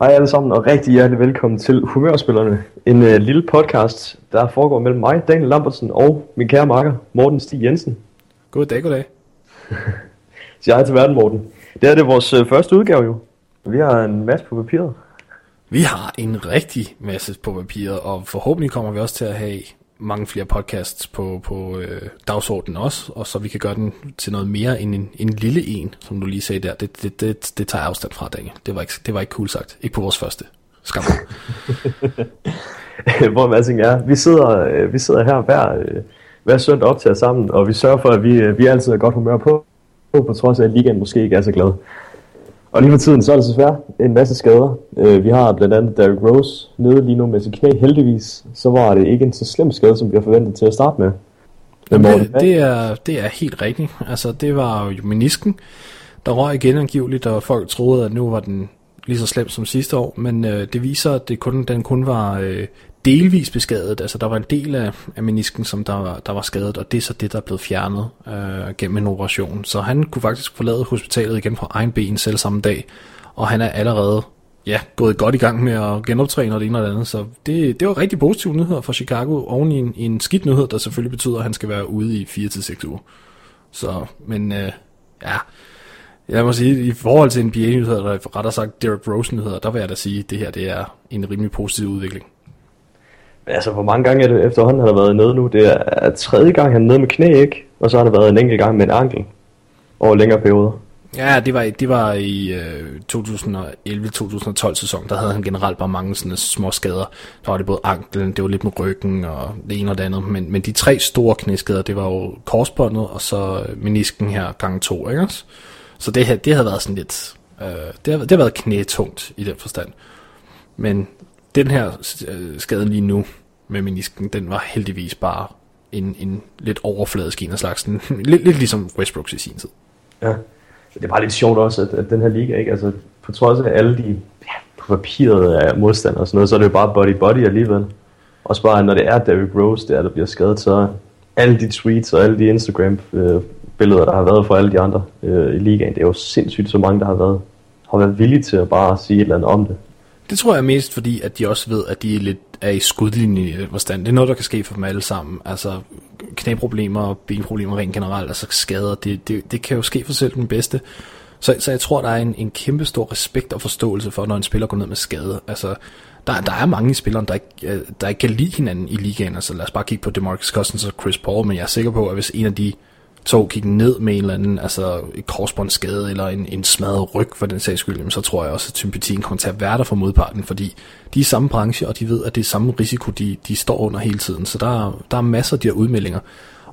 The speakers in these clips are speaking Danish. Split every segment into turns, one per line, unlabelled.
Hej alle sammen, og rigtig hjertelig velkommen til Humørspillerne. En uh, lille podcast, der foregår mellem mig, Daniel Lambertsen, og min kære makker, Morten Stig Jensen.
Goddag, goddag.
Sig hej til verden, Morten. Det er det vores uh, første udgave jo. Vi har en masse på papiret.
Vi har en rigtig masse på papiret, og forhåbentlig kommer vi også til at have mange flere podcasts på, på øh, dagsordenen også, og så vi kan gøre den til noget mere end en, en lille en, som du lige sagde der. Det, det, det, det tager afstand fra, Daniel. Det var, ikke, det var ikke cool sagt. Ikke på vores første. Skam.
Hvor Madsing er, vi sidder, øh, vi sidder her hver, øh, hver søndag op til sammen, og vi sørger for, at vi, øh, vi altid er godt humør på, på, på trods af, at ligaen måske ikke er så glad. Og lige for tiden, så er der desværre en masse skader. Øh, vi har blandt andet Derrick Rose nede lige nu med sit knæ. Heldigvis, så var det ikke en så slem skade, som vi har forventet til at starte med.
det, det, er, det er helt rigtigt. Altså, det var jo menisken, der røg igen angiveligt, og folk troede, at nu var den lige så slemt som sidste år, men øh, det viser, at det kun, den kun var øh, delvis beskadet. Altså der var en del af, af menisken, som der var, der var skadet, og det er så det, der er blevet fjernet øh, gennem en operation. Så han kunne faktisk forlade hospitalet igen på egen ben selv samme dag, og han er allerede ja, gået godt i gang med at genoptræne og det ene og det andet. Så det, det var rigtig positive nyheder for Chicago, oven i en, i en skidt nyhed, der selvfølgelig betyder, at han skal være ude i 4-6 uger. Så, men øh, ja, jeg må sige, i forhold til NBA-nyheder, eller rettere sagt Derrick Rose-nyheder, der vil jeg da sige, at det her det er en rimelig positiv udvikling.
Altså, hvor mange gange er det efterhånden, han har været nede nu? Det er tredje gang, han er nede med knæ, ikke? Og så har der været en enkelt gang med en ankel over længere perioder.
Ja, det var, det var i øh, 2011-2012 sæson, der havde han generelt bare mange sådan små skader. Der var det både anklen, det var lidt med ryggen og det ene og det andet. Men, men de tre store knæskader, det var jo korsbåndet og så menisken her gang to, ikke også? Så det, her, det havde været sådan lidt, øh, det, har, det har været knætungt i den forstand. Men den her øh, skade lige nu med menisken, den var heldigvis bare en, en lidt overfladisk en af slagsen. Lidt, lidt ligesom Westbrooks i sin tid.
Ja, det er bare lidt sjovt også, at, at den her liga, ikke? Altså, på trods af alle de ja, på papiret af modstandere og sådan noget, så er det jo bare body-body alligevel. Også bare, når det er Derrick Rose, der, der bliver skadet, så alle de tweets og alle de Instagram øh, billeder, der har været for alle de andre øh, i ligaen, det er jo sindssygt så mange, der har været, har været villige til at bare sige et eller andet om det.
Det tror jeg mest fordi, at de også ved, at de er lidt er i skudlinje i forstand. Det er noget, der kan ske for dem alle sammen. Altså knæproblemer og benproblemer rent generelt, altså skader, det, det, det kan jo ske for selv den bedste. Så, så jeg tror, der er en, en kæmpe stor respekt og forståelse for, når en spiller går ned med skade. Altså, der, der er mange spillere, der ikke, øh, der ikke kan lide hinanden i ligaen. Altså lad os bare kigge på DeMarcus Cousins og Chris Paul, men jeg er sikker på, at hvis en af de tog kigge ned med en eller anden altså korsbåndsskade eller en, en smadret ryg for den sags skyld, så tror jeg også, at sympatien kommer til at være der for modparten, fordi de er i samme branche, og de ved, at det er samme risiko, de, de står under hele tiden. Så der, der er masser af de her udmeldinger.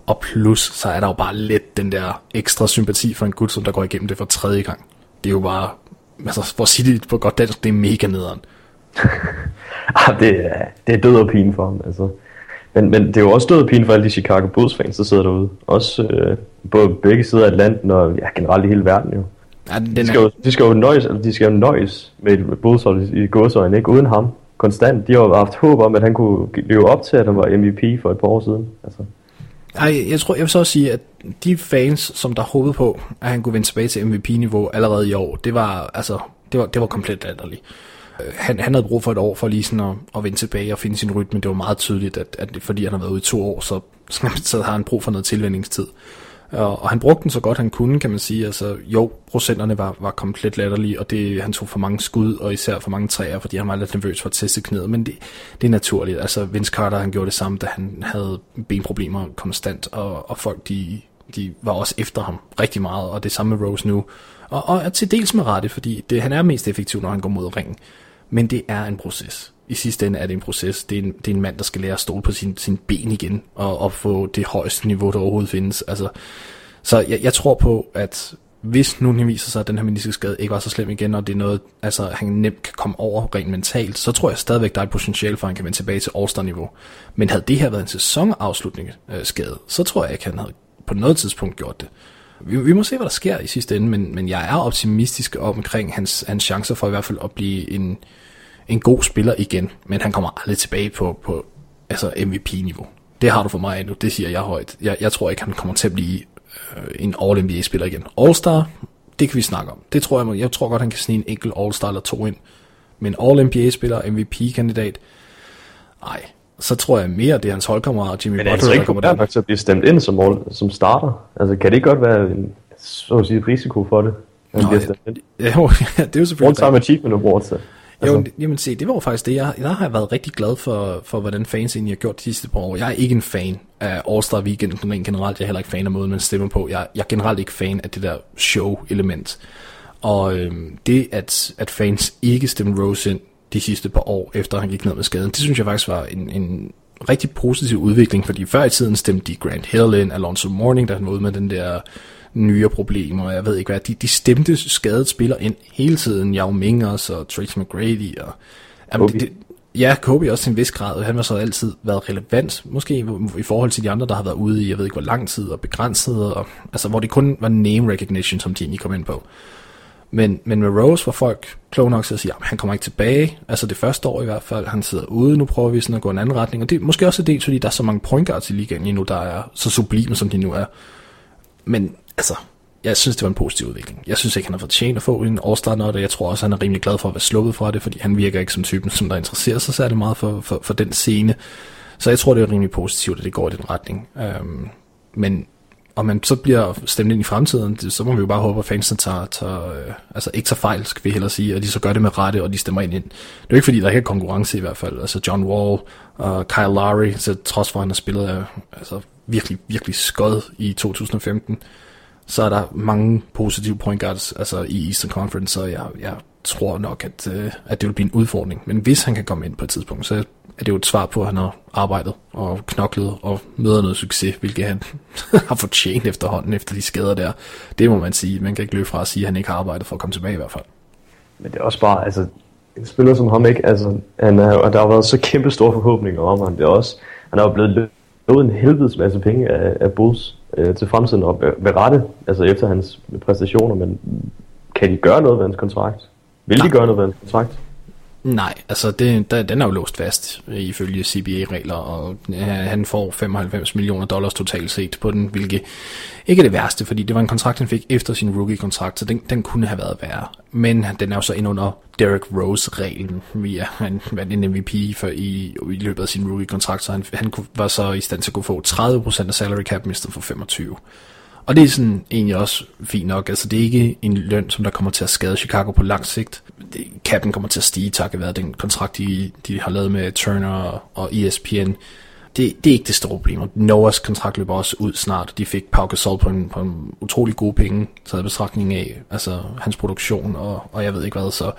Og plus, så er der jo bare lidt den der ekstra sympati for en gut, som der går igennem det for tredje gang. Det er jo bare, altså for at sige det på godt dansk, det er mega nederen.
ah, det, er, det er død og pine for ham, altså. Men, men det er jo også død pine for alle de Chicago Bulls fans, der sidder derude. Også øh, på begge sider af Atlanten og ja, generelt i hele verden jo. Ja, den de, skal jo de skal jo nøjes, altså, de skal jo nøjes med Bulls i gåsøjne, ikke? Uden ham. Konstant. De har jo haft håb om, at han kunne leve op til, at han var MVP for et par år siden. Altså.
Ej, jeg tror, jeg vil så også sige, at de fans, som der håbede på, at han kunne vende tilbage til MVP-niveau allerede i år, det var, altså, det var, det var komplet latterligt. Han, han havde brug for et år for lige sådan at, at vende tilbage og finde sin rytme. Det var meget tydeligt, at, at fordi han har været ude i to år, så, så har han brug for noget tilvændingstid. Og, og han brugte den så godt han kunne, kan man sige. Altså, jo, procenterne var, var komplet latterlige, og det, han tog for mange skud, og især for mange træer, fordi han var lidt nervøs for at teste knæet. Men det, det er naturligt. Altså, Vince Carter, han gjorde det samme, da han havde benproblemer konstant, og, og folk, de, de var også efter ham rigtig meget, og det samme med Rose nu. Og, og til dels med rette, fordi det, han er mest effektiv, når han går mod ringen. Men det er en proces. I sidste ende er det en proces. Det er en, det er en mand, der skal lære at stole på sin, sin ben igen, og, og få det højeste niveau, der overhovedet findes. Altså, så jeg, jeg tror på, at hvis nu det viser sig, at den her meniskeskade ikke var så slem igen, og det er noget, altså han nemt kan komme over rent mentalt, så tror jeg stadigvæk, der er et potentiale for, at han kan vende tilbage til All-Star-niveau. Men havde det her været en sæsonafslutning øh, skade, så tror jeg ikke, han havde på noget tidspunkt gjort det. Vi, vi må se, hvad der sker i sidste ende, men, men jeg er optimistisk omkring hans, hans chancer for i hvert fald at blive en, en god spiller igen, men han kommer aldrig tilbage på, på altså MVP-niveau. Det har du for mig endnu, det siger jeg højt. Jeg, jeg tror ikke, han kommer til at blive øh, en All-NBA-spiller igen. All-Star, det kan vi snakke om. Det tror jeg, jeg tror godt, han kan snige en enkelt All-Star eller to ind. Men All-NBA-spiller, MVP-kandidat, nej, så tror jeg mere, det er hans holdkammerat Jimmy
Men Butler, der kommer der nok til at blive stemt ind som, all, som starter. Altså, kan det godt være en så at sige, risiko for det?
Nå, ja, ja, det er jo selvfølgelig...
All-time achievement awards.
Altså. Jo, jamen se, det var jo faktisk det, jeg, jeg har været rigtig glad for, for hvordan fans egentlig har gjort de sidste par år. Jeg er ikke en fan af All-Star Weekend rent generelt, jeg er heller ikke fan af måden, man stemmer på. Jeg, jeg er generelt ikke fan af det der show-element. Og øhm, det, at, at fans ikke stemte Rose ind de sidste par år, efter han gik ned med skaden, det synes jeg faktisk var en, en rigtig positiv udvikling, fordi før i tiden stemte de Grant Hill ind, Alonso Morning, der han var ude med den der nye problemer, og jeg ved ikke hvad, de, de stemte skadet spiller ind hele tiden, Yao Mingers og Trace McGrady, og jamen, det, det, ja, Kobe også til en vis grad, han har så altid været relevant, måske i, i forhold til de andre, der har været ude i, jeg ved ikke hvor lang tid, og begrænset, og, altså hvor det kun var name recognition, som de egentlig kom ind på. Men, men med Rose var folk kloge nok til at sige, at han kommer ikke tilbage. Altså det første år i hvert fald, han sidder ude, nu prøver vi sådan at gå en anden retning. Og det er måske også dels, fordi der er så mange point guards i ligaen lige nu, der er så sublime, som de nu er. Men altså, jeg synes, det var en positiv udvikling. Jeg synes ikke, han har fortjent at få en All-Star og jeg tror også, han er rimelig glad for at være sluppet fra det, fordi han virker ikke som typen, som der interesserer sig særlig meget for, for, for den scene. Så jeg tror, det er rimelig positivt, at det går i den retning. Øhm, men om man så bliver stemt ind i fremtiden, så må vi jo bare håbe, at fansen tager, tager øh, altså ikke tager fejl, skal vi hellere sige, og de så gør det med rette, og de stemmer ind ind. Det er jo ikke fordi, der ikke er konkurrence i hvert fald. Altså John Wall og Kyle Lowry, så trods for, at han har spillet øh, altså, virkelig, virkelig skød i 2015, så er der mange positive point guards altså i Eastern Conference, så jeg, jeg tror nok, at, øh, at det vil blive en udfordring. Men hvis han kan komme ind på et tidspunkt, så er det jo et svar på, at han har arbejdet og knoklet og møder noget succes, hvilket han har fortjent efterhånden efter de skader der. Det må man sige. Man kan ikke løbe fra at sige, at han ikke har arbejdet for at komme tilbage i hvert fald.
Men det er også bare, altså, en spiller som ham ikke, altså, han er, der har været så kæmpe store forhåbninger om ham. Det er også, han er jo blevet lovet en helvedes masse penge af, af Bulls øh, til fremtiden, og ved rette, altså efter hans præstationer, men kan de gøre noget ved hans kontrakt? Vil de gøre noget ved hans kontrakt?
Nej, altså det, der, den er jo låst fast ifølge CBA-regler, og han får 95 millioner dollars totalt set på den, hvilket ikke er det værste, fordi det var en kontrakt, han fik efter sin rookie-kontrakt, så den, den kunne have været værre. Men den er jo så ind under Derek Rose-reglen, via han vandt en MVP for i, i løbet af sin rookie-kontrakt, så han, han var så i stand til at kunne få 30% af salary cap, mistet for 25. Og det er sådan egentlig også fint nok. Altså det er ikke en løn, som der kommer til at skade Chicago på lang sigt. Kappen kommer til at stige takket være den kontrakt, de, de har lavet med Turner og ESPN. Det, det er ikke det store problem. Noahs kontrakt løber også ud snart. De fik Pau Gasol på en, på en utrolig god penge, taget betragtning af altså, hans produktion og, og jeg ved ikke hvad. Så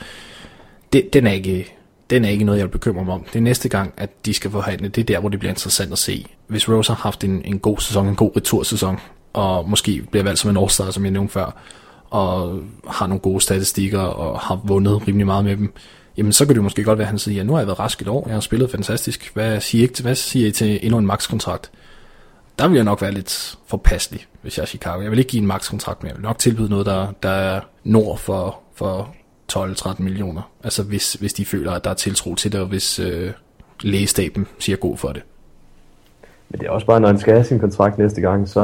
det, den, er ikke, den er ikke noget, jeg vil bekymre mig om. Det er næste gang, at de skal forhandle. Det er der, hvor det bliver interessant at se. Hvis Rose har haft en, en god sæson, en god retursæson, og måske bliver valgt som en all som jeg nævnte før, og har nogle gode statistikker, og har vundet rimelig meget med dem, jamen så kan det måske godt være, at han siger, ja, nu har jeg været rask et år, jeg har spillet fantastisk, hvad siger I, til, hvad siger I til endnu en max-kontrakt? Der vil jeg nok være lidt forpasselig, hvis jeg er Chicago. Jeg vil ikke give en max-kontrakt, men jeg vil nok tilbyde noget, der, der er nord for, for 12-13 millioner. Altså hvis, hvis de føler, at der er tiltro til det, og hvis øh, lægestaben siger god for det.
Men det er også bare, når han skal have sin kontrakt næste gang, så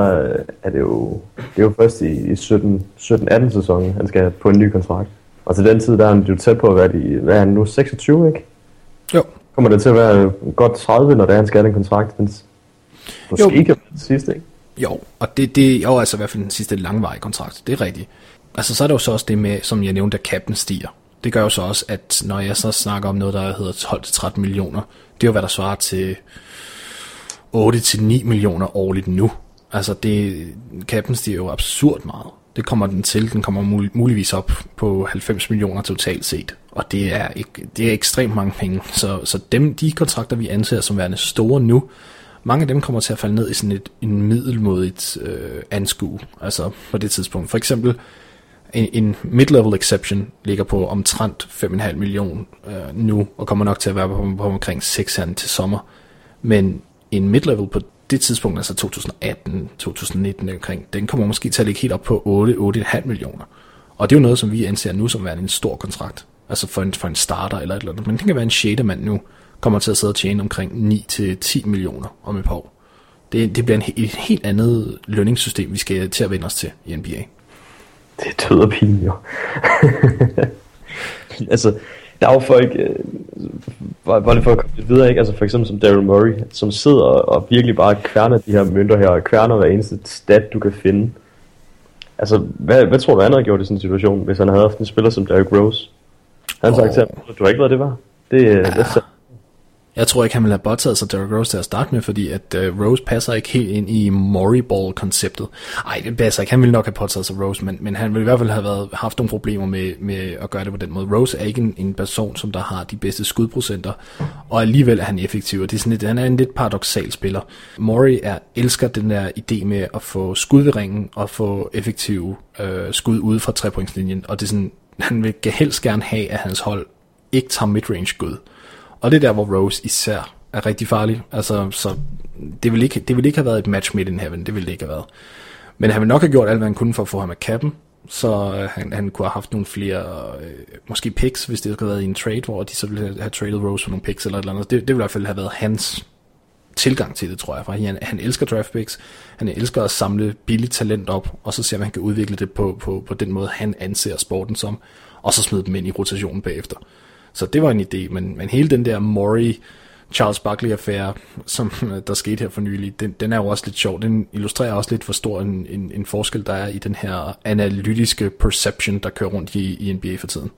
er det jo, det er jo først i, i 17-18 sæsonen, han skal på en ny kontrakt. Og til den tid, der er han jo tæt på at være i, hvad er han nu, 26, ikke?
Jo.
Kommer det til at være godt 30, når det er, han skal have den kontrakt, men måske jo. ikke den sidste, ikke?
Jo, og det, det er jo altså i hvert fald den sidste langvarige kontrakt, det er rigtigt. Altså så er der jo så også det med, som jeg nævnte, at kappen stiger. Det gør jo så også, at når jeg så snakker om noget, der hedder 12-13 millioner, det er jo hvad der svarer til 8-9 millioner årligt nu. Altså det, kappen stiger jo absurd meget. Det kommer den til. Den kommer mul- muligvis op på 90 millioner totalt set. Og det er, ikke, det er ekstremt mange penge. Så, så dem, de kontrakter, vi anser som værende store nu, mange af dem kommer til at falde ned i sådan et en middelmodigt øh, anskue, altså på det tidspunkt. For eksempel en, en mid-level exception ligger på omtrent 5,5 millioner øh, nu, og kommer nok til at være på, på omkring 6 til sommer. Men en midlevel på det tidspunkt, altså 2018, 2019 omkring, den kommer måske til at ligge helt op på 8-8,5 millioner. Og det er jo noget, som vi anser nu som værende en stor kontrakt. Altså for en, for en starter eller et eller andet. Men det kan være en shadermand nu, kommer til at sidde og tjene omkring 9-10 millioner om et par år. Det, det bliver en, et helt andet lønningssystem, vi skal til at vende os til i NBA.
Det er død og pine, jo. altså, der er jo folk, øh, bare, lige for at komme lidt videre, ikke? Altså for eksempel som Daryl Murray, som sidder og, virkelig bare kværner de her mønter her, og kværner hver eneste stat, du kan finde. Altså, hvad, hvad tror du, han havde gjort i sådan en situation, hvis han havde haft en spiller som Derrick Rose? Han oh. sagt til ham, du har ikke været det var. Det, ja. det,
jeg tror ikke, han ville have bottaget sig Derrick Rose til at starte med, fordi at uh, Rose passer ikke helt ind i Maury Ball-konceptet. Ej, det passer ikke. Han ville nok have påtaget sig Rose, men, men han ville i hvert fald have været, haft nogle problemer med, med at gøre det på den måde. Rose er ikke en, en person, som der har de bedste skudprocenter, og alligevel er han effektiv, og det er sådan lidt, han er en lidt paradoxal spiller. Mori er, elsker den der idé med at få skud ved ringen og få effektive øh, skud ude fra trepointslinjen, og det er sådan, han vil helst gerne have, at hans hold ikke tager midrange skud. Og det er der, hvor Rose især er rigtig farlig. Altså, så det ville ikke, det ville ikke have været et match made in heaven. Det ville det ikke have været. Men han ville nok have gjort alt, hvad han kunne for at få ham af kappen. Så øh, han, han kunne have haft nogle flere, øh, måske picks, hvis det skulle have været i en trade, hvor de så ville have traded Rose for nogle picks eller et eller andet. Det, det ville i hvert fald have været hans tilgang til det, tror jeg. For han, han elsker draft picks, han elsker at samle billigt talent op, og så ser man, han kan udvikle det på, på, på den måde, han anser sporten som, og så smide dem ind i rotationen bagefter. Så det var en idé, men, men hele den der Maury Charles Barkley affære, som øh, der skete her for nylig, den, den er jo også lidt sjov. Den illustrerer også lidt, hvor stor en, en, en forskel der er i den her analytiske perception, der kører rundt i, i NBA for tiden.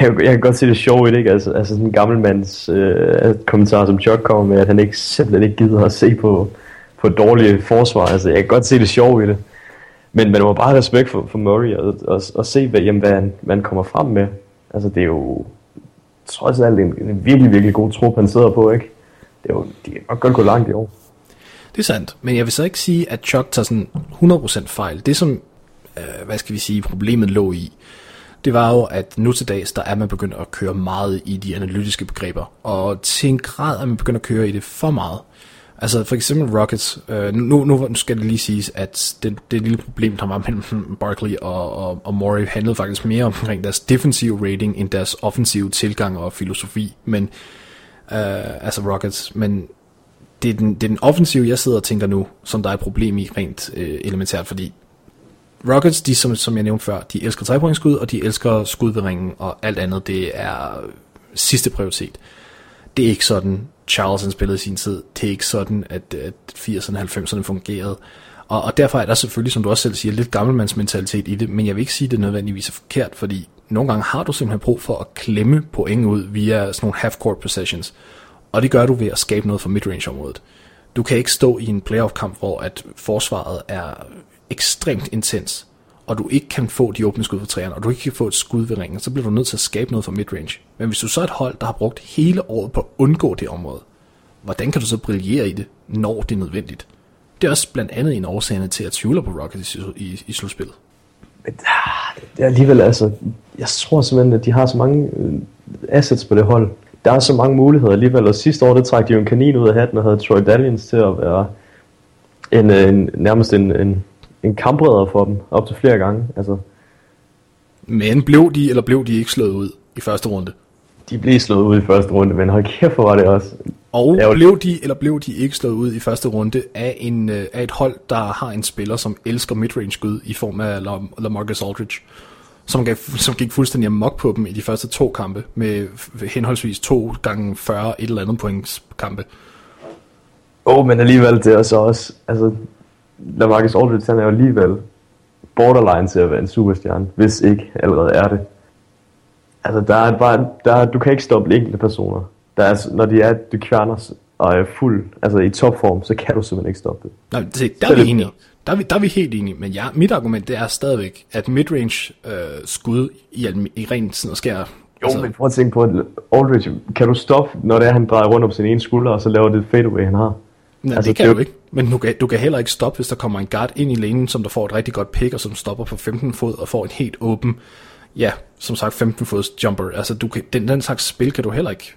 Jeg, jeg kan godt se det sjovt i det, ikke? Altså, altså sådan en gammelmands øh, kommentar, som Chuck kommer med, at han ikke, simpelthen ikke gider at se på, på dårlige forsvar. Altså, jeg kan godt se det sjovt i det. Men man må bare have respekt for, for Murray og, og, og se, hvad, jamen, hvad, han, hvad han kommer frem med. Altså, det er jo trods alt en, en virkelig, virkelig god trup, han sidder på, ikke? Det er jo, de kan nok godt gå langt i år.
Det er sandt, men jeg vil så ikke sige, at Chuck tager sådan 100% fejl. Det som, øh, hvad skal vi sige, problemet lå i, det var jo, at nu til dags, der er man begyndt at køre meget i de analytiske begreber, og til en grad er man begyndt at køre i det for meget. Altså for eksempel Rockets, øh, nu, nu skal det lige siges, at det, det lille problem, der var mellem Barkley og, og, og Murray, handlede faktisk mere omkring deres defensive rating, end deres offensive tilgang og filosofi. Men, øh, altså Rockets, men det er, den, det er den offensive, jeg sidder og tænker nu, som der er et problem i rent øh, elementært, fordi Rockets, de som, som jeg nævnte før, de elsker trepointsskud, og de elsker skud ved ringen, og alt andet, det er sidste prioritet. Det er ikke sådan, Charles han spillede i sin tid. Det er ikke sådan, at, at 80'erne og 90'erne fungerede. Og, og derfor er der selvfølgelig, som du også selv siger, lidt gammelmandsmentalitet i det, men jeg vil ikke sige, at det nødvendigvis er forkert, fordi nogle gange har du simpelthen brug for at klemme point ud via sådan nogle half-court possessions, og det gør du ved at skabe noget for midrange-området. Du kan ikke stå i en playoff-kamp, hvor at forsvaret er ekstremt intens, og du ikke kan få de åbne skud fra træerne, og du ikke kan få et skud ved ringen, så bliver du nødt til at skabe noget for midrange. Men hvis du så er et hold, der har brugt hele året på at undgå det område, hvordan kan du så brillere i det, når det er nødvendigt? Det er også blandt andet en årsag til at tvivle på Rockets i, i, i slutspillet.
Men ah, det er alligevel, altså, jeg tror simpelthen, at de har så mange øh, assets på det hold. Der er så mange muligheder alligevel, og sidste år, det trak de jo en kanin ud af hatten og havde Troy Daniels til at være en, øh, en, nærmest en, en en kampredder for dem, op til flere gange. Altså.
Men blev de, eller blev de ikke slået ud i første runde?
De blev slået ud i første runde, men hold kæft, hvor var det også.
Og jeg blev de, eller blev de ikke slået ud i første runde af, en, øh, af et hold, der har en spiller, som elsker midrange skud i form af LaMarcus Aldridge, som, gav, som gik fuldstændig amok på dem i de første to kampe, med henholdsvis to gange 40 et eller andet points kampe.
Åh, oh, men alligevel det er så også, altså Lamarcus Aldridge, han er jo alligevel borderline til at være en superstjerne, hvis ikke allerede er det. Altså, der er bare, der er, du kan ikke stoppe enkelte personer. Der er, når de er de kværner og er fuld, altså i topform, så kan du simpelthen ikke stoppe det.
Nej, det, der er vi enige. Der er vi, der er vi helt enige, men ja, mit argument det er stadigvæk, at midrange øh, skud i, i rent sådan at skære
jo, altså, men prøv at tænke på, at Aldridge, kan du stoppe, når det er, han drejer rundt om sin ene skulder, og så laver det fadeaway, han har?
Nej, altså, det kan det, du ikke. Men du kan, du kan heller ikke stoppe, hvis der kommer en guard ind i lanen, som der får et rigtig godt pick, og som stopper på 15 fod og får en helt åben, ja, som sagt 15 fods jumper. Altså, du kan, den, den slags spil kan du heller ikke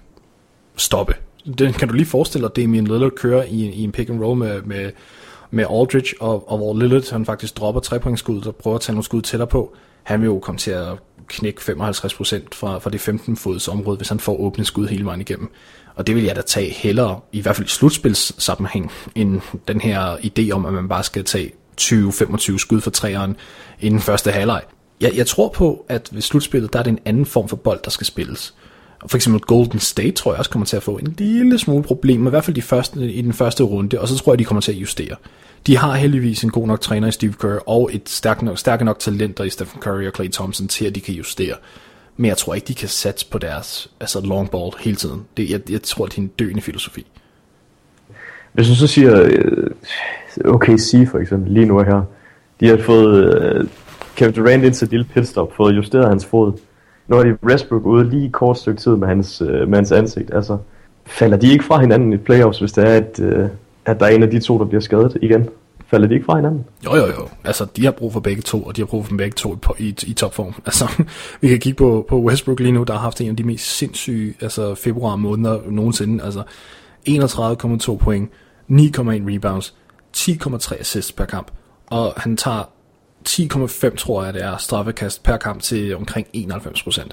stoppe. Den kan du lige forestille dig, Damian Lillard kører i, i en pick and roll med, med, med Aldridge, og, og hvor Lillard han faktisk dropper trepointsskud og prøver at tage nogle skud tættere på. Han vil jo komme til at knække 55% fra, fra det 15 fods område, hvis han får åbne skud hele vejen igennem. Og det vil jeg da tage hellere, i hvert fald i slutspilssammenhæng, end den her idé om, at man bare skal tage 20-25 skud for træeren inden første halvleg. Jeg, jeg tror på, at ved slutspillet, der er det en anden form for bold, der skal spilles. For eksempel Golden State tror jeg også kommer til at få en lille smule problemer, i hvert fald de første, i den første runde, og så tror jeg, de kommer til at justere. De har heldigvis en god nok træner i Steve Kerr, og et stærkt nok, stærke nok talenter i Stephen Curry og Clay Thompson til, at de kan justere. Men jeg tror ikke, de kan satse på deres altså long ball hele tiden. Det, jeg, jeg tror, det er en døende filosofi.
Hvis du så siger, øh, okay, OKC for eksempel, lige nu her, de har fået uh, Kevin Durant ind til et lille pitstop, fået justeret hans fod. Nu har de Westbrook ude lige kort stykke tid med hans, uh, med hans ansigt. Altså, falder de ikke fra hinanden i playoffs, hvis det er, at, uh, at der er en af de to, der bliver skadet igen? Falder de ikke fra hinanden?
Jo, jo, jo. Altså, de har brug for begge to, og de har brug for begge to i, i, i topform. Altså, vi kan kigge på, på Westbrook lige nu, der har haft en af de mest sindssyge altså, februar måneder nogensinde. Altså, 31,2 point, 9,1 rebounds, 10,3 assists per kamp, og han tager 10,5 tror jeg det er straffekast per kamp til omkring 91%.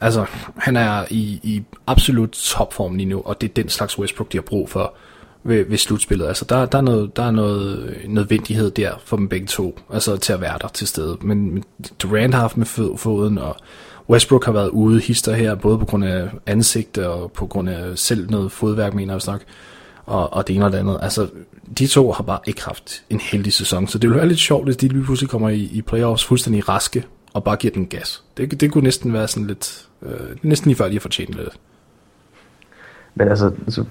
Altså, han er i, i absolut topform lige nu, og det er den slags Westbrook, de har brug for ved, ved slutspillet. Altså, der, der, er noget, der er noget øh, nødvendighed der for dem begge to, altså til at være der til stede. Men Durant har haft med foden, og Westbrook har været ude hister her, både på grund af ansigt og på grund af selv noget fodværk, mener jeg nok, og, og det ene og det andet. Altså, de to har bare ikke haft en heldig sæson, så det ville være lidt sjovt, hvis de lige pludselig kommer i, i playoffs fuldstændig raske, og bare giver den gas. Det, det kunne næsten være sådan lidt, øh, næsten lige før de har fortjent lidt.
Men altså, så,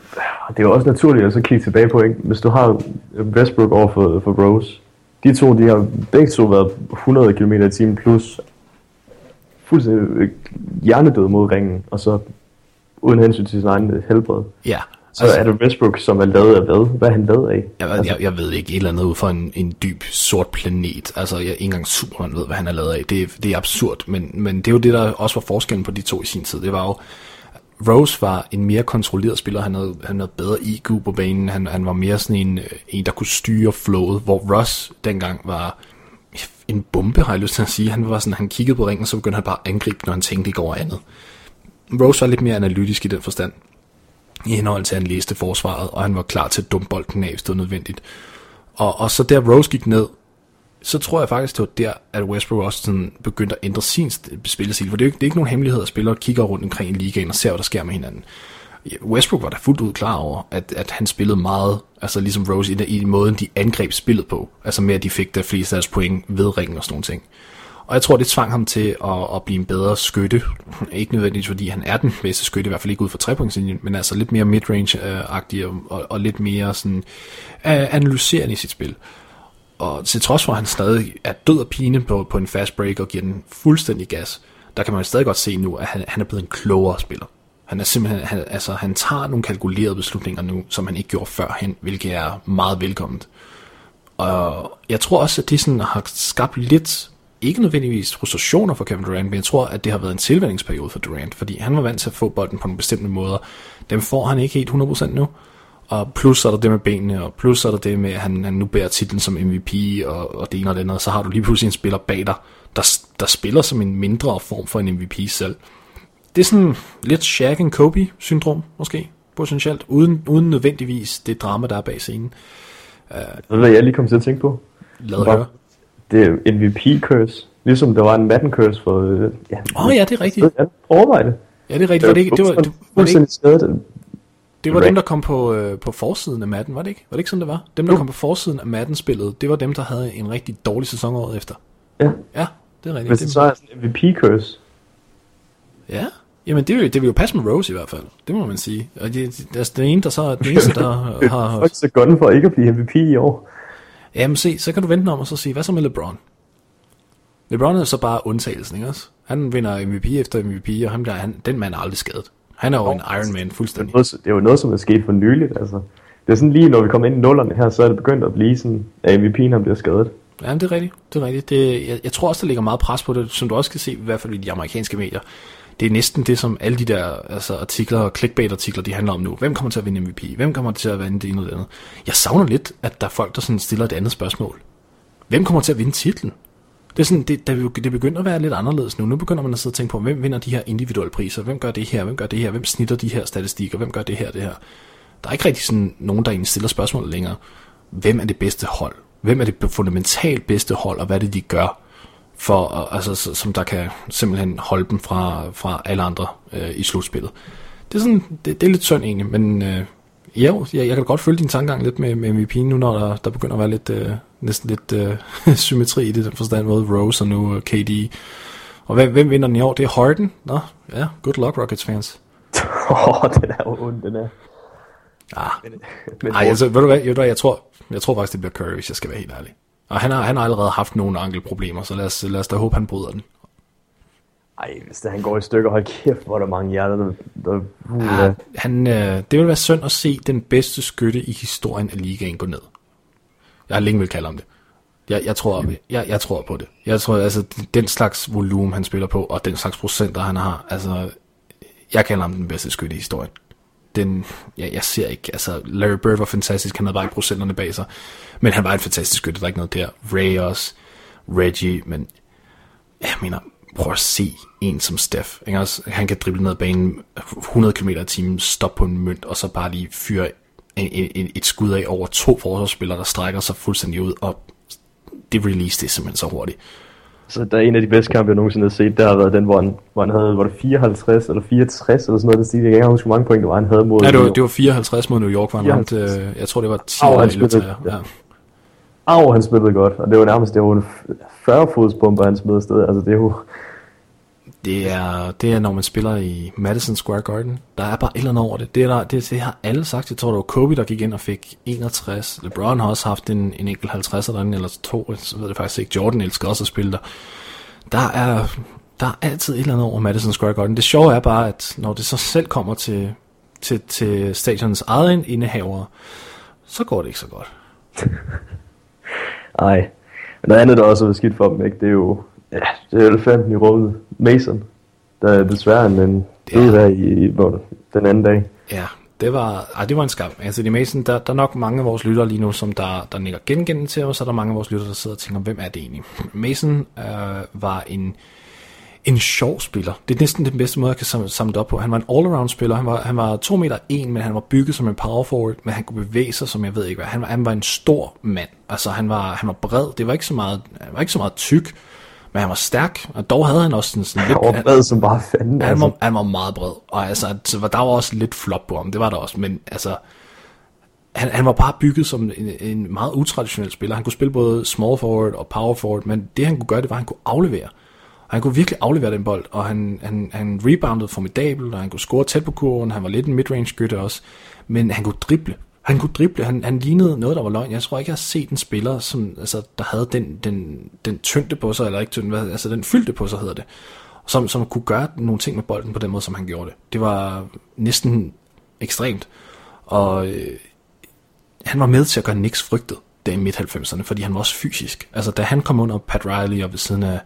det er jo også naturligt at så kigge tilbage på, ikke? hvis du har Westbrook over for, for Rose, de to, de har begge to været 100 km i timen plus fuldstændig hjernedød mod ringen, og så uden hensyn til sin egen helbred.
Ja.
Så altså, er det Westbrook, som er lavet af hvad? Hvad er han lavet af?
Jeg, altså, jeg, jeg ved ikke, et eller andet ud fra en, en dyb sort planet. Altså, jeg ikke engang Superman ved, hvad han er lavet af. Det, det er absurd, men, men det er jo det, der også var forskellen på de to i sin tid. Det var jo, Rose var en mere kontrolleret spiller, han havde, han havde bedre IQ på banen, han, han var mere sådan en, øh, en, der kunne styre flowet, hvor Russ dengang var en bombe, har jeg lyst til at sige. Han var sådan, han kiggede på ringen, og så begyndte han bare at angribe, når han tænkte ikke over andet. Rose var lidt mere analytisk i den forstand, i henhold til, at han læste forsvaret, og han var klar til at dumme bolden af, hvis det var nødvendigt. Og, og så der Rose gik ned, så tror jeg faktisk, det var der, at Westbrook også sådan begyndte at ændre sin spillestil. For det er, ikke, det er ikke nogen hemmelighed, at spillere kigger rundt omkring i ligaen og ser, hvad der sker med hinanden. Westbrook var da fuldt ud klar over, at, at han spillede meget, altså ligesom Rose, i, i måden, de angreb spillet på. Altså med, at de fik der fleste deres point ved ringen og sådan nogle ting. Og jeg tror, det tvang ham til at, at blive en bedre skytte. Ikke nødvendigvis, fordi han er den bedste skytte, i hvert fald ikke ud fra trepunktslinjen, men altså lidt mere midrange-agtig og, og, og lidt mere sådan, uh, analyserende i sit spil. Og til trods for, at han stadig er død og pine på, på en fast break og giver den fuldstændig gas, der kan man stadig godt se nu, at han, han er blevet en klogere spiller. Han er simpelthen, han, altså han tager nogle kalkulerede beslutninger nu, som han ikke gjorde førhen, hvilket er meget velkomment. Og jeg tror også, at det sådan har skabt lidt, ikke nødvendigvis frustrationer for Kevin Durant, men jeg tror, at det har været en tilvændingsperiode for Durant, fordi han var vant til at få bolden på nogle bestemte måder. Dem får han ikke helt 100% nu. Og plus er der det med benene, og plus er der det med, at han, han nu bærer titlen som MVP, og, og det ene og det andet, og så har du lige pludselig en spiller bag dig, der, der spiller som en mindre form for en MVP selv. Det er sådan lidt Shaq and Kobe-syndrom, måske, potentielt, uden, uden nødvendigvis det drama, der er bag scenen.
Uh, det er jeg lige kom til at tænke på.
Lad høre.
Det er MVP-curse, ligesom der var en Madden-curse for... Øh,
ja, Åh oh, ja, det er rigtigt.
Ja, overvej det.
Ja, det er rigtigt. Var det, ikke, det var, det, var det ikke, det var dem, der kom på, øh, på forsiden af Madden, var det ikke? Var det ikke sådan, det var? Dem, der kom på forsiden af Madden-spillet, det var dem, der havde en rigtig dårlig sæson året efter.
Ja.
Ja, det er rigtigt.
Hvis det så er sådan en MVP-curse.
Ja, jamen det vil, det vil jo passe med Rose i hvert fald. Det må man sige. Og det, det er den ene, der så er den eneste, der har...
Folk så godt for ikke at blive MVP i år.
Jamen se, så kan du vente om og så sige, hvad så med LeBron? LeBron er så bare undtagelsen, ikke også? Han vinder MVP efter MVP, og han bliver, han, den mand er aldrig skadet. Han er jo en Iron Man fuldstændig.
Det er, noget, det er jo noget, som er sket for nyligt. Altså. Det er sådan lige, når vi kommer ind i nullerne her, så er det begyndt at blive sådan, at MVP'en han bliver skadet.
Ja, det er rigtigt. Det er rigtigt. Det, jeg, jeg tror også, der ligger meget pres på det, som du også kan se, i hvert fald i de amerikanske medier. Det er næsten det, som alle de der altså, artikler og clickbait-artikler, de handler om nu. Hvem kommer til at vinde MVP? Hvem kommer til at vinde det ene eller andet? Jeg savner lidt, at der er folk, der sådan stiller et andet spørgsmål. Hvem kommer til at vinde titlen? Det er sådan, det, det begynder at være lidt anderledes nu. Nu begynder man at sidde og tænke på, hvem vinder de her individuelle priser? Hvem gør det her? Hvem gør det her? Hvem snitter de her statistikker? Hvem gør det her, det her? Der er ikke rigtig sådan nogen, der egentlig stiller spørgsmål længere. Hvem er det bedste hold? Hvem er det fundamentalt bedste hold, og hvad er det, de gør for, altså, som der kan simpelthen holde dem fra, fra alle andre øh, i slutspillet. Det er, sådan, det, det er lidt synd egentlig, men øh, jo, jeg, jeg kan godt følge din tankegang lidt med, med MVP nu, når der, der begynder at være lidt, øh, næsten lidt øh, symmetri i det, forstand måde Rose og nu øh, KD. Og hvem, hvem vinder den i år? Det er Harden? Nå, ja, good luck Rockets fans.
Åh, oh, den er ond, den er.
Ah. Men, men Ej, altså, ved du hvad, hvad, jeg tror, jeg tror faktisk, det bliver Curry, hvis jeg skal være helt ærlig. Og han har, han har allerede haft nogle ankelproblemer, så lad os, lad os da håbe, han bryder den.
Ej, hvis det, han går i stykker, hold kæft, hvor er der mange hjerter, der... der
uh, ja, han, øh, det vil være synd at se den bedste skytte i historien af ligaen gå ned. Jeg har længe vil kalde om det. Jeg, jeg, tror, jeg, jeg tror på det. Jeg tror, altså, den slags volumen, han spiller på, og den slags procenter, han har, altså, jeg kalder ham den bedste skytte i historien. Den, ja, jeg ser ikke, altså, Larry Bird var fantastisk, han havde bare ikke procenterne bag sig, men han var en fantastisk skytte, der er ikke noget der. Ray også, Reggie, men jeg mener, prøv at se en som Steph. Ikke? Også, han kan drible ned banen 100 km i timen, stoppe på en mønt, og så bare lige fyre en, en, et skud af over to forsvarsspillere, der strækker sig fuldstændig ud, og det release det er simpelthen så hurtigt.
Så der er en af de bedste kampe, jeg nogensinde har set, der har været den, hvor han, hvor han havde, var det 54 eller 64 eller sådan noget, det stil. Jeg kan ikke huske, hvor mange point det var, han havde mod
Ja, det var, det var 54 mod New York, hvor han ramte, øh, jeg tror det var 10 Au, han spillede, ja.
Au, han spillede godt, og det var nærmest, det var en 40 fodsbomber, han smed afsted. Altså, det er jo,
det er, det er, når man spiller i Madison Square Garden. Der er bare et eller andet over det. Det, er der, det, det har alle sagt. Jeg tror, det var Kobe, der gik ind og fik 61. LeBron har også haft en, en enkelt 50'er derinde, eller to. Jeg ved det faktisk ikke. Jordan elsker også at spille der. Der er, der er altid et eller andet over Madison Square Garden. Det sjove er bare, at når det så selv kommer til, til, til stadionens eget indehaver, så går det ikke så godt.
Nej. Men noget andet, der også er skidt for dem, ikke? det er jo Ja, det er elefanten i rummet. Mason, der er desværre en død her i, i, den anden dag.
Ja, det var, ej, det var en skam. Altså, det Mason, der, der er nok mange af vores lyttere lige nu, som der, der nikker genkendt til, og så er der mange af vores lyttere, der sidder og tænker, hvem er det egentlig? Mason øh, var en, en sjov spiller. Det er næsten den bedste måde, jeg kan samle det op på. Han var en all-around spiller. Han var, han var 2 meter 1, men han var bygget som en power forward, men han kunne bevæge sig, som jeg ved ikke hvad. Han var, han var en stor mand. Altså, han var, han var bred. Det var ikke så meget, han var ikke så meget tyk men han var stærk, og dog havde han også sådan, sådan
lidt... Han var bred som bare fanden.
Han, altså. var, han var meget bred, og altså, der var også lidt flop på ham, det var der også, men altså... Han, han var bare bygget som en, en meget utraditionel spiller. Han kunne spille både small forward og power forward, men det han kunne gøre, det var, at han kunne aflevere. Og han kunne virkelig aflevere den bold, og han, han, han reboundede formidabelt, og han kunne score tæt på kurven, han var lidt en midrange skytte også, men han kunne drible. Han kunne drible, han, han lignede noget, der var løgn. Jeg tror ikke, jeg har set en spiller, som, altså, der havde den, den, den tyngde på sig, eller ikke tyngde, altså den fyldte på sig, hedder det. Som, som kunne gøre nogle ting med bolden på den måde, som han gjorde det. Det var næsten ekstremt. Og øh, han var med til at gøre Knicks frygtet der i midt-90'erne, fordi han var også fysisk. Altså, da han kom under Pat Riley og ved siden af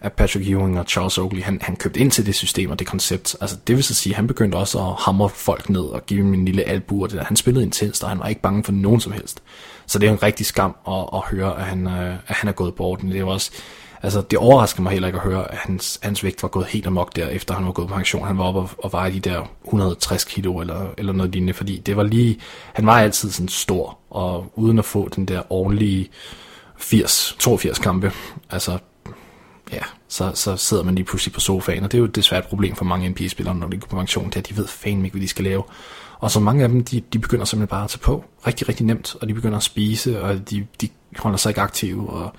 at Patrick Ewing og Charles Oakley, han, han købte ind til det system og det koncept. Altså, det vil så sige, at han begyndte også at hamre folk ned og give dem en lille albu og det der. Han spillede intenst, og han var ikke bange for nogen som helst. Så det er en rigtig skam at, at høre, at han, øh, at han er gået bort. Men det var også, altså, det overrasker mig heller ikke at høre, at hans, hans vægt var gået helt amok der, efter han var gået på pension. Han var oppe og, og vejede de der 160 kilo eller, eller noget lignende, fordi det var lige, han var altid sådan stor, og uden at få den der ordentlige 80, 82 kampe, altså ja, så, så sidder man lige pludselig på sofaen, og det er jo desværre et problem for mange NBA-spillere, når de går på pension, det er, at de ved fandme ikke, hvad de skal lave. Og så mange af dem, de, de begynder simpelthen bare at tage på, rigtig, rigtig nemt, og de begynder at spise, og de, de holder sig ikke aktive, og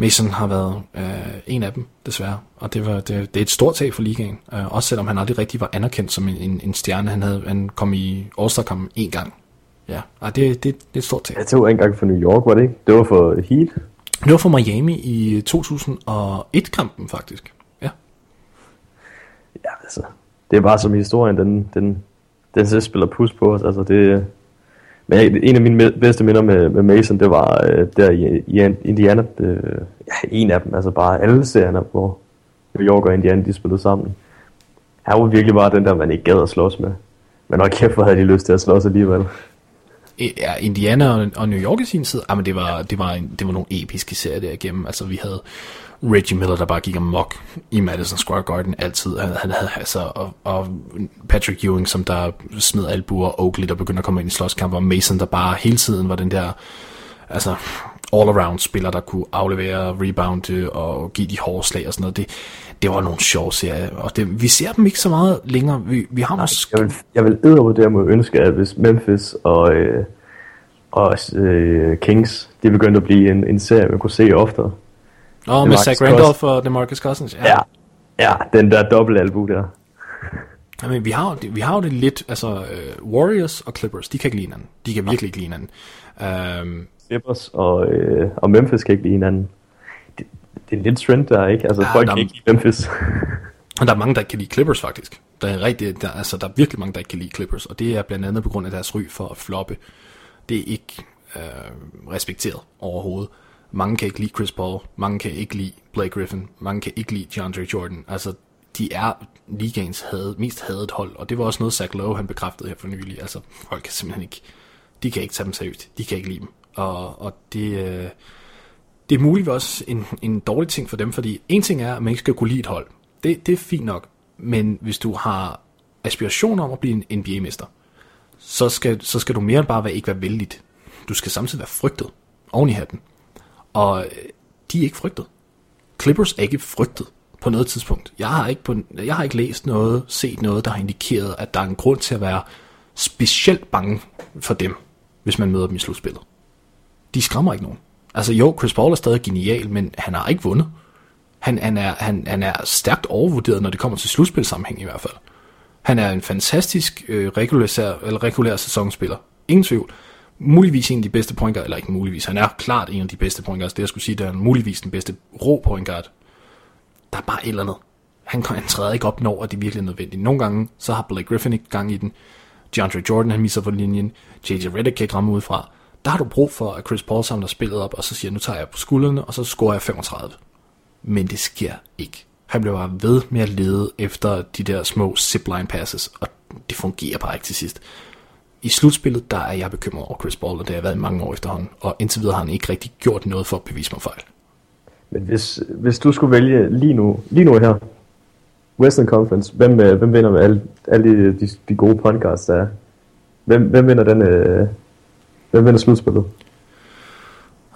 Mason har været øh, en af dem, desværre. Og det, var, det, det er et stort tab for ligaen. Øh, også selvom han aldrig rigtig var anerkendt som en, en, en stjerne. Han, havde, han kom i All-Star-kampen én gang. Ja, og det, det, det er et stort tab.
Jeg tog en gang for New York, var det ikke? Det var for Heat.
Det var for Miami i 2001-kampen, faktisk. Ja.
Ja, altså. Det er bare som historien, den, den, den så spiller pus på os. Altså, det, men en af mine bedste minder med, med Mason, det var øh, der i, i Indiana. Det, ja, en af dem, altså bare alle serierne, hvor New York og Indiana, de spillede sammen. Han var virkelig bare den der, man ikke gad at slås med. Men nok kæft, hvor havde de lyst til at slås alligevel
ja, Indiana og, og New York i sin tid, ah, men det var, det, var en, det var nogle episke serier der igennem. Altså vi havde Reggie Miller, der bare gik amok i Madison Square Garden altid. Han, han havde altså, og, og Patrick Ewing, som der smed albuer, Oakley, der begyndte at komme ind i slåskamp, og Mason, der bare hele tiden var den der, altså all-around spiller, der kunne aflevere, rebound og give de hårde slag og sådan noget. Det, det var nogle sjove serier, og det, vi ser dem ikke så meget længere. Vi, vi har måske...
Jeg vil, jeg vil eddervurdere mod ønske, at hvis Memphis og, øh, og øh, Kings, det begyndte at blive en, en serie, man kunne se oftere.
Åh, oh, med Zach Randolph og DeMarcus Cousins.
Ja. ja, ja den der dobbeltalbu der.
Jamen, vi har, vi har jo det lidt, altså uh, Warriors og Clippers, de kan ikke lide hinanden. De kan virkelig ikke lide hinanden. Um,
Clippers og, øh, og Memphis kan ikke lide hinanden. Det, det er lidt trend der, ikke? Altså, ja, folk der, kan ikke lide Memphis.
og der er mange, der ikke kan lide Clippers, faktisk. Der er, rigtig, der, altså, der er virkelig mange, der ikke kan lide Clippers, og det er blandt andet på grund af deres ry for at floppe. Det er ikke øh, respekteret overhovedet. Mange kan ikke lide Chris Paul, mange kan ikke lide Blake Griffin, mange kan ikke lide DeAndre Jordan. Altså, de er ligaens havde, mest hadet hold, og det var også noget, Zach Lowe han bekræftede her for nylig. Altså, folk kan simpelthen ikke, de kan ikke tage dem seriøst, de kan ikke lide dem. Og, og det, øh, det er muligvis også en, en dårlig ting for dem, fordi en ting er, at man ikke skal kunne lide et hold. Det, det er fint nok, men hvis du har aspirationer om at blive en NBA-mester, så skal, så skal du mere end bare være, ikke være vældig. Du skal samtidig være frygtet oven i hatten. Og øh, de er ikke frygtet. Clippers er ikke frygtet på noget tidspunkt. Jeg har ikke, på, jeg har ikke læst noget, set noget, der har indikeret, at der er en grund til at være specielt bange for dem, hvis man møder dem i slutspillet. De skræmmer ikke nogen. Altså jo, Chris Paul er stadig genial, men han har ikke vundet. Han, han, er, han, han er stærkt overvurderet, når det kommer til slutspilsammenhæng i hvert fald. Han er en fantastisk øh, regulær, eller regulær sæsonspiller. Ingen tvivl. Muligvis en af de bedste pointguard, eller ikke muligvis, han er klart en af de bedste point guards. Det jeg skulle sige, det er muligvis den bedste rå point guard der er bare et eller andet. Han, han træder ikke op, når det er virkelig nødvendigt. Nogle gange, så har Blake Griffin ikke gang i den. DeAndre Jordan, han misser for linjen. J.J. Redick kan ikke ramme udefra. Der har du brug for, at Chris Paul samler spillet op, og så siger, nu tager jeg på skuldrene, og så scorer jeg 35. Men det sker ikke. Han bliver bare ved med at lede efter de der små zipline passes, og det fungerer bare ikke til sidst. I slutspillet, der er jeg bekymret over Chris Paul, og det har været i mange år efterhånden, og indtil videre har han ikke rigtig gjort noget for at bevise mig fejl.
Men hvis, hvis du skulle vælge lige nu, lige nu her, Western Conference, hvem, øh, hvem vinder med alle, alle de, de gode podcasts, der er? Hvem, hvem vinder den, øh, hvem vinder slutspillet?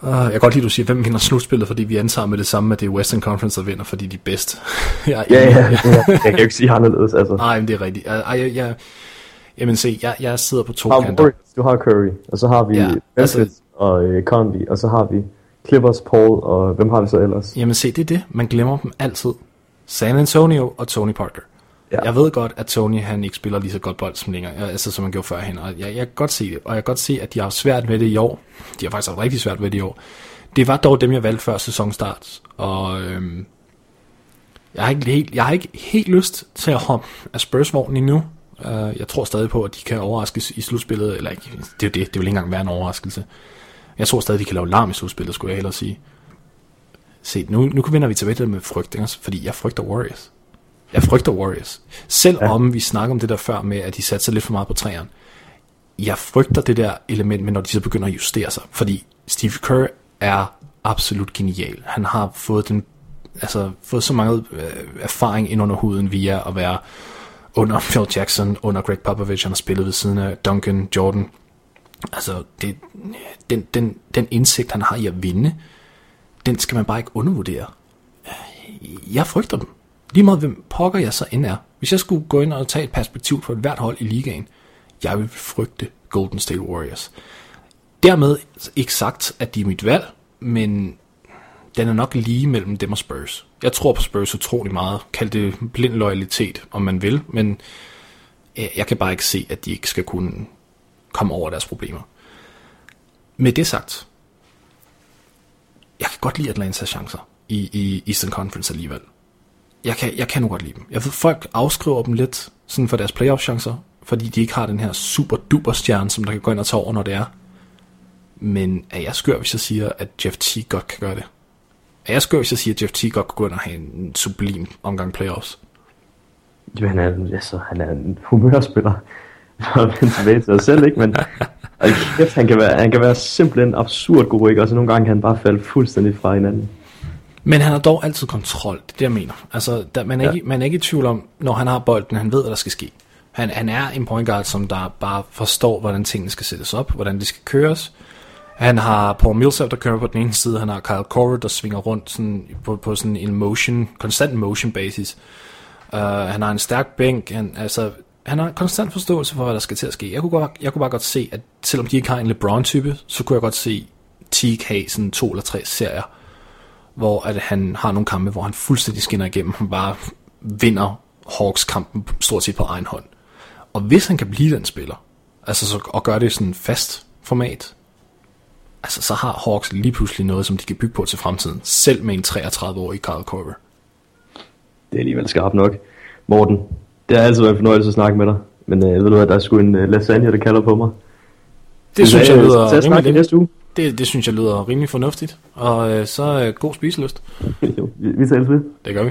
Uh, jeg kan godt lide, at du siger, hvem vinder slutspillet, fordi vi antager med det samme, at det er Western Conference, der vinder, fordi de er bedst.
jeg, ja, ja, ja, jeg kan jo ikke sige anderledes. Altså.
Nej, men det er rigtigt. Jeg, jeg, jeg, jamen se, jeg, jeg sidder på to har kanter.
Du har Curry, og så har vi ja, altså, og uh, Conley, og så har vi Clippers, Paul, og hvem har vi så ellers?
Jamen se, det er det. Man glemmer dem altid. San Antonio og Tony Parker. Ja. Jeg ved godt, at Tony han ikke spiller lige så godt bold som længere, altså som han gjorde førhen, og jeg, jeg kan godt se det, og jeg kan godt se, at de har svært ved det i år. De har faktisk haft rigtig svært ved det i år. Det var dog dem, jeg valgte før sæsonstart, og øhm, jeg, har ikke helt, jeg har ikke helt lyst til at hoppe af Spurs-vognen endnu. Uh, jeg tror stadig på, at de kan overraskes i slutspillet, eller ikke, det er jo det, det vil ikke engang være en overraskelse. Jeg tror stadig, de kan lave larm i slutspillet, skulle jeg hellere sige. Se, nu, nu vinder vi tilbage til det med frygt, ikke? fordi jeg frygter Warriors. Jeg frygter Warriors. Selvom ja. vi snakker om det der før med, at de satte sig lidt for meget på træerne. Jeg frygter det der element med, når de så begynder at justere sig. Fordi Steve Kerr er absolut genial. Han har fået den altså fået så meget øh, erfaring ind under huden via at være under Phil Jackson, under Greg Popovich, han har spillet ved siden af Duncan Jordan, Altså, det, den, den, den indsigt, han har i at vinde, den skal man bare ikke undervurdere. Jeg frygter dem. Lige meget hvem pokker jeg så end er. Hvis jeg skulle gå ind og tage et perspektiv for hvert hold i ligaen, jeg vil frygte Golden State Warriors. Dermed ikke sagt, at de er mit valg, men den er nok lige mellem dem og Spurs. Jeg tror på Spurs utrolig meget. Kald det blind loyalitet, om man vil, men øh, jeg kan bare ikke se, at de ikke skal kunne komme over deres problemer. Med det sagt, jeg kan godt lide Atlantas chancer i, i Eastern Conference alligevel. Jeg kan, jeg kan nu godt lide dem. Jeg ved, folk afskriver dem lidt sådan for deres playoff chancer, fordi de ikke har den her super duper stjerne, som der kan gå ind og tage over, når det er. Men er jeg skør, hvis jeg siger, at Jeff T godt kan gøre det? Er jeg skør, hvis jeg siger, at Jeff T godt kan gå ind og have en sublim omgang playoffs?
Jo, han er, altså, han er en humørspiller for at vende tilbage til os selv, ikke? Men kæft, han kan være, han kan være simpelthen absurd god, ikke? Og så nogle gange kan han bare falde fuldstændig fra hinanden.
Men han har dog altid kontrol, det er det, jeg mener. Altså, der, man, er ja. ikke, man er ikke i tvivl om, når han har bolden, han ved, hvad der skal ske. Han, han er en point guard, som der bare forstår, hvordan tingene skal sættes op, hvordan de skal køres. Han har Paul Millsap, der kører på den ene side, han har Kyle Korver, der svinger rundt sådan, på, på sådan en motion, konstant motion basis. Uh, han har en stærk bænk, han, altså, han har konstant forståelse for, hvad der skal til at ske. Jeg kunne, godt, jeg kunne bare godt se, at selvom de ikke har en LeBron-type, så kunne jeg godt se Teague have sådan to eller tre serier, hvor at han har nogle kampe, hvor han fuldstændig skinner igennem. Han bare vinder Hawks kampen stort set på egen hånd. Og hvis han kan blive den spiller, altså så, og gøre det sådan fast format, altså så har Hawks lige pludselig noget, som de kan bygge på til fremtiden, selv med en 33-årig Kyle Korver.
Det er alligevel skarpt nok. Morten, det har altid været en fornøjelse at snakke med dig. Men øh, ved du hvad, der er sgu en uh, lasagne, der kalder på mig.
Det synes jeg lyder
rimelig, næste uge.
Det, det synes jeg lyder rimelig fornuftigt. Og øh, så øh, god spiselyst.
jo, vi, tales ved.
Det gør vi.